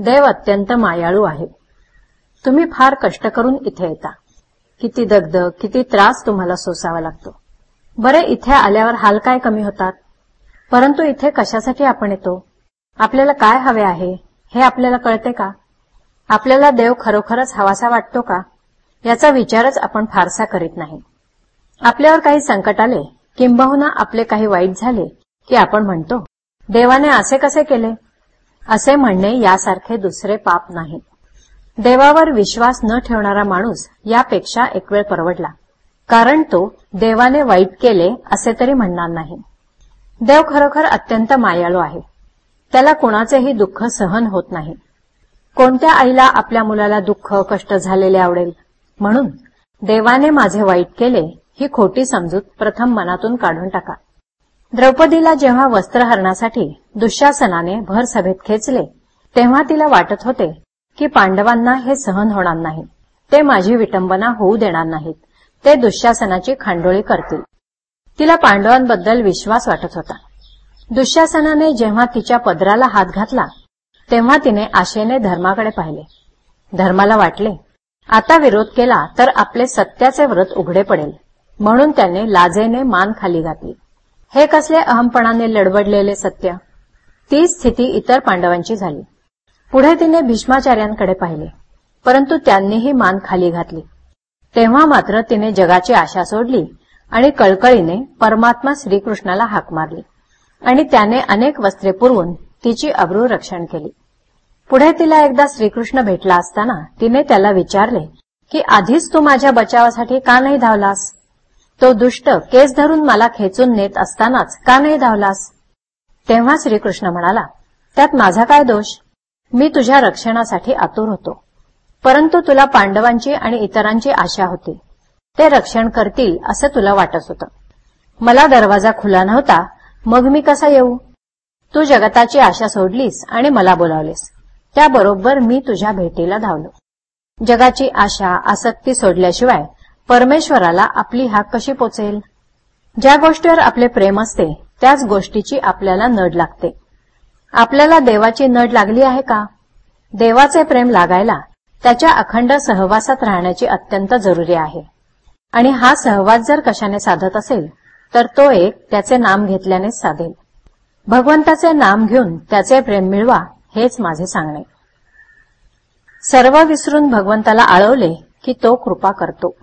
देव अत्यंत मायाळू आहे. तुम्ही फार कष्ट करून इथे येता. किती दगदग किती त्रास तुम्हाला सोसावा लागतो. बरे इथे आल्यावर हाल काय कमी होतात? परंतु इथे कशासाठी आपण येतो? आपल्याला काय हवे आहे? हे आपल्याला कळते का? आपल्याला देव खरोखरच हवासा वाटतो का? याचा विचारच आपण फारसा करीत नाही. आपल्यावर काही संकट आले किंबहुना आपले काही वाईट झाले की आपण म्हणतो देवाने असे कसे केले? असे म्हणणे यासारखे दुसरे पाप नाही. देवावर विश्वास न ठेवणारा माणूस यापेक्षा एक वेळ परवडला. कारण तो देवाने वाईट केले असे तरी म्हणणार नाही. देव खरोखर अत्यंत मायाळू आहे. त्याला कुणाचेही दुःख सहन होत नाही. कोणत्या आईला आपल्या मुलाला दुःख कष्ट झालेले आवडेल? म्हणून देवाने माझे वाईट केले ही खोटी समजूत प्रथम मनातून काढून टाका. द्रौपदीला जेव्हा वस्त्रहरणासाठी दुःशासनाने भर सभेत खेचले. तेव्हा तिला वाटत होते की पांडवांना हे सहन होणार नाही. ते माझी विटंबना होऊ देणार नाहीत. ते दुःशासनाची खांडोळी करतील. तिला पांडवांबद्दल विश्वास वाटत होता. दुःशासनाने जेव्हा तिच्या पदराला हात घातला तेव्हा तिने आशेने धर्माकडे पाहिले. धर्माला वाटले आता विरोध केला तर आपले सत्याचे व्रत उघडे पडेल. म्हणून त्याने लाजेने मान खाली घातली. हे कसले अहमपणाने लडबडलेले सत्य? ती स्थिती इतर पांडवांची झाली. पुढे तिने भीष्माचार्यांकडे पाहिले परंतु त्यांनीही मान खाली घातली. तेव्हा मात्र तिने जगाची आशा सोडली आणि कळकळीने परमात्मा श्रीकृष्णाला हाक मारली आणि त्याने अनेक वस्त्रे पुरवून तिची अब्रू रक्षण केली. पुढे तिला एकदा श्रीकृष्ण भेटला असताना तिने त्याला विचारले की आधीच तू माझ्या बचावासाठी का नाही धावलास? तो दुष्ट केस धरून मला खेचून नेत असतानाच का नाही धावलास? तेव्हा श्रीकृष्ण म्हणाला त्यात माझा काय दोष? मी तुझ्या रक्षणासाठी आतुर होतो. परंतु तुला पांडवांची आणि इतरांची आशा होती. ते रक्षण करतील असं तुला वाटत होतं. मला दरवाजा खुला नव्हता. मग मी कसा येऊ? तू जगताची आशा सोडलीस आणि मला बोलावलीस. त्याबरोबर मी तुझ्या भेटीला धावलो. जगाची आशा आसक्ती सोडल्याशिवाय परमेश्वराला आपली हाक कशी पोचेल? ज्या गोष्टीवर आपले प्रेम असते त्याच गोष्टीची आपल्याला नड लागते. आपल्याला देवाची नड लागली आहे का? देवाचे प्रेम लागायला त्याच्या अखंड सहवासात राहण्याची अत्यंत जरुरी आहे. आणि हा सहवास जर कशाने साधत असेल तर तो एक त्याचे नाम घेतल्यानेच साधेल. भगवंताचे नाम घेऊन त्याचे प्रेम मिळवा हेच माझे सांगणे. सर्व विसरून भगवंताला आळवले की तो कृपा करतो.